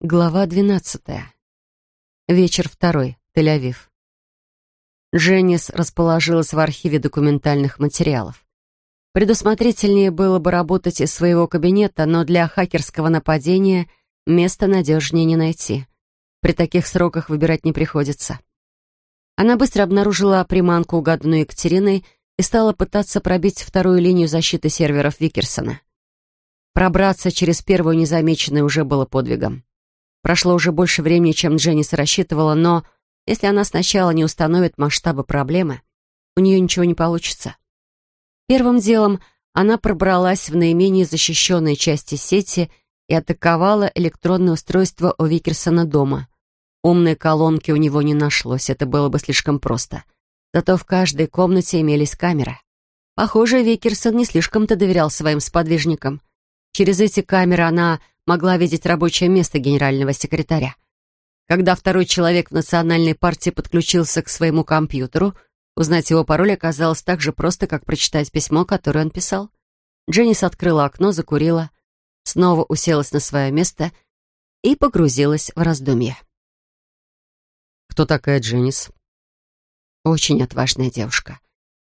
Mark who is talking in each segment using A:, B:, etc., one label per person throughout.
A: Глава двенадцатая. Вечер второй. Тель-Авив. Дженнис расположилась в архиве документальных материалов. Предусмотрительнее было бы работать из своего кабинета, но для хакерского нападения место надежнее не найти. При таких сроках выбирать не приходится. Она быстро обнаружила приманку, угаданную Екатериной, и стала пытаться пробить вторую линию защиты серверов Викерсона. Пробраться через первую незамеченную уже было подвигом. Прошло уже больше времени, чем Дженнис рассчитывала, но если она сначала не установит масштабы проблемы, у нее ничего не получится. Первым делом она пробралась в наименее защищенные части сети и атаковала электронное устройство у Викерсона дома. Умной колонки у него не нашлось, это было бы слишком просто. Зато в каждой комнате имелись камеры. Похоже, Викерсон не слишком-то доверял своим сподвижникам. Через эти камеры она могла видеть рабочее место генерального секретаря. Когда второй человек в национальной партии подключился к своему компьютеру, узнать его пароль оказалось так же просто, как прочитать письмо, которое он писал. Дженнис открыла окно, закурила, снова уселась на свое место и погрузилась в раздумье.
B: «Кто такая Дженнис?»
A: «Очень отважная девушка.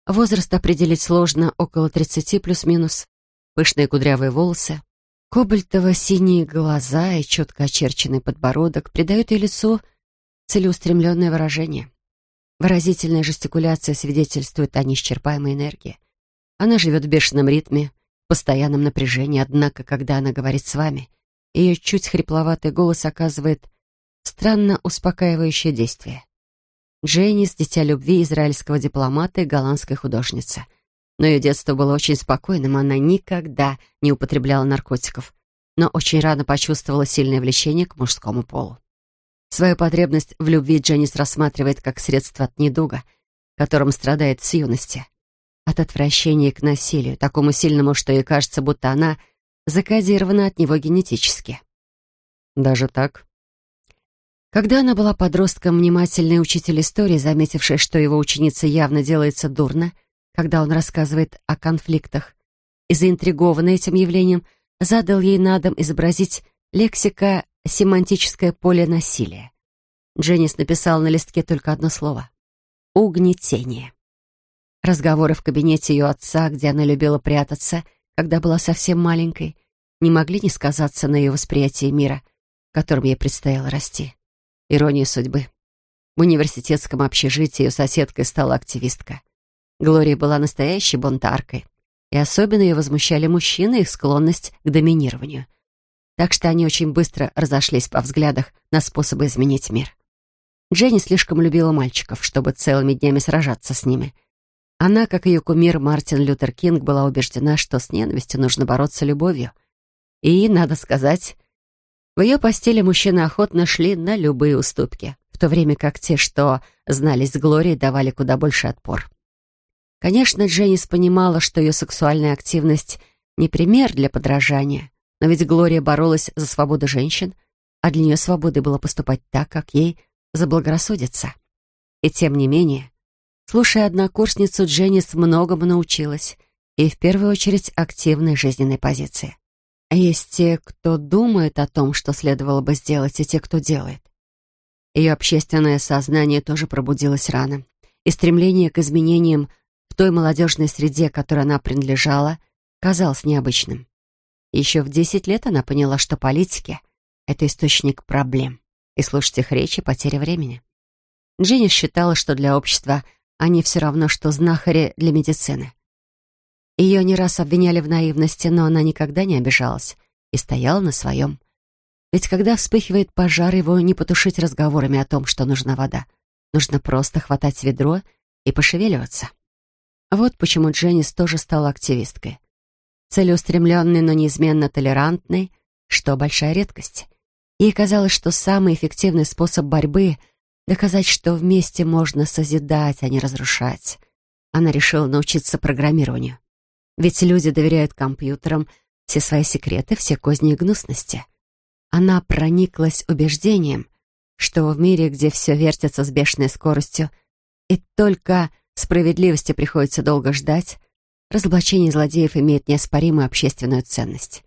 A: Возраст определить сложно, около тридцати плюс-минус. Пышные кудрявые волосы, Кобальтово-синие глаза и четко очерченный подбородок придают ее лицу целеустремленное выражение. Выразительная жестикуляция свидетельствует о неисчерпаемой энергии. Она живет в бешеном ритме, в постоянном напряжении, однако, когда она говорит с вами, ее чуть хрипловатый голос оказывает странно успокаивающее действие. Дженнис — дитя любви израильского дипломата и голландской художницы — но ее детство было очень спокойным, она никогда не употребляла наркотиков, но очень рано почувствовала сильное влечение к мужскому полу. Свою потребность в любви Дженнис рассматривает как средство от недуга, которым страдает с юности. От отвращения к насилию, такому сильному, что ей кажется, будто она закодирована от него генетически.
B: Даже так?
A: Когда она была подростком, внимательный учитель истории, заметивший, что его ученица явно делается дурно, — когда он рассказывает о конфликтах, и заинтригованный этим явлением, задал ей на дом изобразить лексика-семантическое поле насилия. Дженнис написала на листке только одно слово — «угнетение». Разговоры в кабинете ее отца, где она любила прятаться, когда была совсем маленькой, не могли не сказаться на ее восприятии мира, в котором ей предстояло расти. Ирония судьбы. В университетском общежитии ее соседкой стала активистка. Глория была настоящей бунтаркой, и особенно ее возмущали мужчины их склонность к доминированию. Так что они очень быстро разошлись по взглядах на способы изменить мир. Дженни слишком любила мальчиков, чтобы целыми днями сражаться с ними. Она, как ее кумир Мартин Лютер Кинг, была убеждена, что с ненавистью нужно бороться любовью. И, надо сказать, в ее постели мужчины охотно шли на любые уступки, в то время как те, что знались с Глорией, давали куда больше отпор. Конечно, Дженнис понимала, что ее сексуальная активность не пример для подражания, но ведь Глория боролась за свободу женщин, а для нее свободой было поступать так, как ей заблагорассудится. И тем не менее, слушая однокурсницу, Дженнис многому научилась, и в первую очередь активной жизненной позиции. Есть те, кто думает о том, что следовало бы сделать, и те, кто делает. Ее общественное сознание тоже пробудилось рано, и стремление к изменениям той молодежной среде, которой она принадлежала, казалось необычным. Еще в 10 лет она поняла, что политики — это источник проблем, и слушать их речи — потеря времени. Дженни считала, что для общества они все равно, что знахари для медицины. Ее не раз обвиняли в наивности, но она никогда не обижалась и стояла на своем. Ведь когда вспыхивает пожар, его не потушить разговорами о том, что нужна вода. Нужно просто хватать ведро и пошевеливаться. Вот почему Дженнис тоже стала активисткой. Целеустремленной, но неизменно толерантной, что большая редкость. Ей казалось, что самый эффективный способ борьбы — доказать, что вместе можно созидать, а не разрушать. Она решила научиться программированию. Ведь люди доверяют компьютерам все свои секреты, все козни и гнусности. Она прониклась убеждением, что в мире, где все вертится с бешеной скоростью, и только Справедливости приходится долго ждать. Разоблачение злодеев имеет неоспоримую общественную ценность.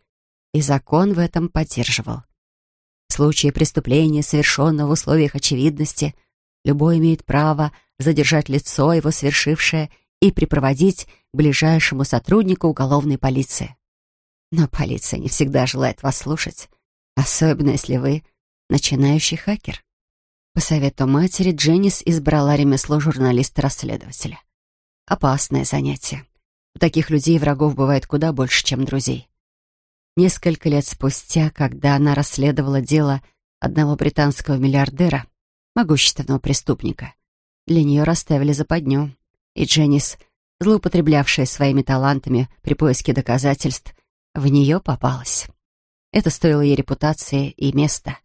A: И закон в этом поддерживал. В случае преступления, совершенного в условиях очевидности, любой имеет право задержать лицо, его совершившее, и припроводить ближайшему сотруднику уголовной полиции. Но полиция не всегда желает вас слушать, особенно если вы начинающий хакер. По совету матери Дженнис избрала ремесло журналиста-расследователя. Опасное занятие. У таких людей врагов бывает куда больше, чем друзей. Несколько лет спустя, когда она расследовала дело одного британского миллиардера, могущественного преступника, для нее расставили западню, и Дженнис, злоупотреблявшая своими талантами при поиске доказательств, в нее попалась. Это стоило ей репутации и места.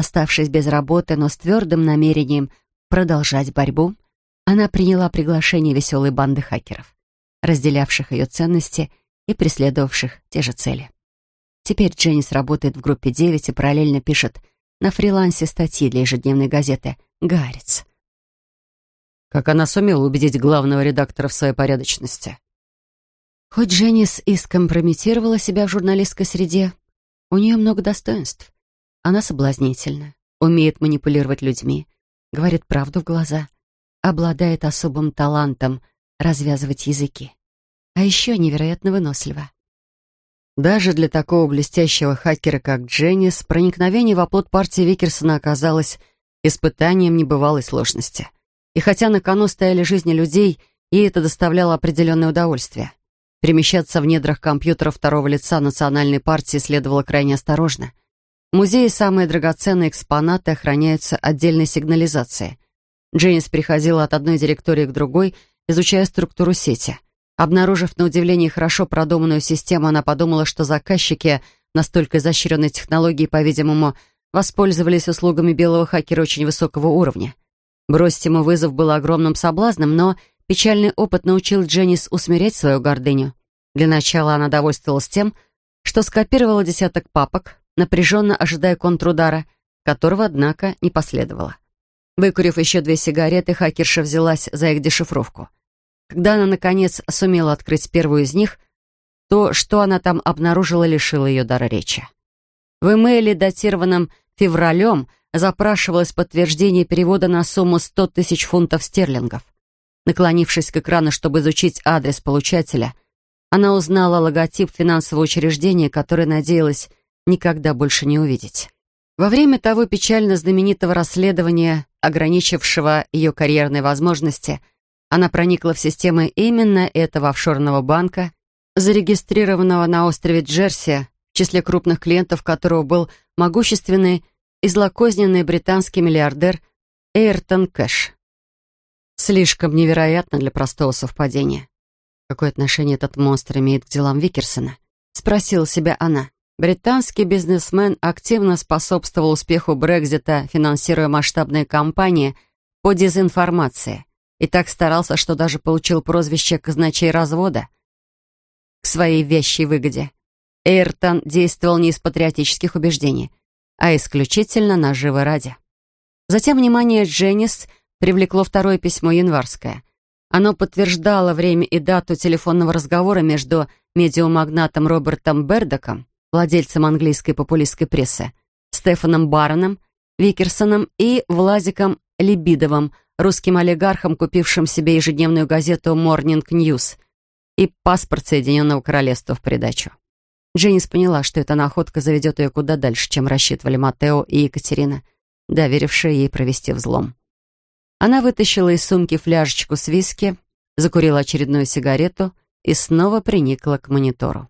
A: Оставшись без работы, но с твердым намерением продолжать борьбу, она приняла приглашение веселой банды хакеров, разделявших ее ценности и преследовавших те же цели. Теперь Дженнис работает в группе 9 и параллельно пишет на фрилансе статьи для ежедневной газеты «Гарец».
B: Как она сумела убедить главного редактора в своей порядочности?
A: Хоть Дженнис и скомпрометировала себя в журналистской среде, у нее много достоинств. Она соблазнительна, умеет манипулировать людьми, говорит правду в глаза, обладает особым талантом развязывать языки. А еще невероятно вынослива.
B: Даже для такого блестящего хакера, как Дженнис, проникновение в оплот партии Викерсона оказалось испытанием небывалой сложности. И хотя на кону стояли жизни людей, ей это доставляло определенное удовольствие. Перемещаться в недрах компьютера второго лица национальной партии следовало крайне осторожно. В музее самые драгоценные экспонаты охраняются отдельной сигнализацией. Дженнис переходила от одной директории к другой, изучая структуру сети — Обнаружив на удивление хорошо продуманную систему, она подумала, что заказчики настолько изощренной технологии, по-видимому, воспользовались услугами белого хакера очень высокого уровня. Бросить ему вызов было огромным соблазном, но печальный опыт научил Дженнис усмирять свою гордыню. Для начала она довольствовалась тем, что скопировала десяток папок, напряженно ожидая контрудара, которого, однако, не последовало. Выкурив еще две сигареты, хакерша взялась за их дешифровку — когда она, наконец, сумела открыть первую из них, то, что она там обнаружила, лишило ее дара речи. В имейле, датированном февралем, запрашивалось подтверждение перевода на сумму 100 тысяч фунтов стерлингов. Наклонившись к экрану, чтобы изучить адрес получателя, она узнала логотип финансового учреждения, которое надеялась никогда больше не увидеть. Во время того печально знаменитого расследования, ограничившего ее карьерные возможности, она проникла в системы именно этого офшорного банка, зарегистрированного на острове Джерси, в числе крупных клиентов которого был могущественный и злокозненный британский миллиардер Эйртон Кэш. Слишком невероятно для простого совпадения. Какое отношение этот монстр имеет к делам Викерсона? Спросила себя она. Британский бизнесмен активно способствовал успеху Брекзита, финансируя масштабные кампании по дезинформации и так старался, что даже получил прозвище «казначей развода» к своей вещей выгоде. Эйртон действовал не из патриотических убеждений, а исключительно наживы ради. Затем внимание Дженнис привлекло второе письмо январское. Оно подтверждало время и дату телефонного разговора между медиумагнатом Робертом Бердоком, владельцем английской популистской прессы, Стефаном Бароном, Викерсоном и Владиком Лебидовым, русским олигархом, купившим себе ежедневную газету Morning News и паспорт Соединенного Королевства в придачу. Дженнис поняла, что эта находка заведет ее куда дальше, чем рассчитывали Матео и Екатерина, доверившие ей провести взлом. Она вытащила из сумки фляжечку с виски, закурила очередную сигарету и снова приникла к монитору.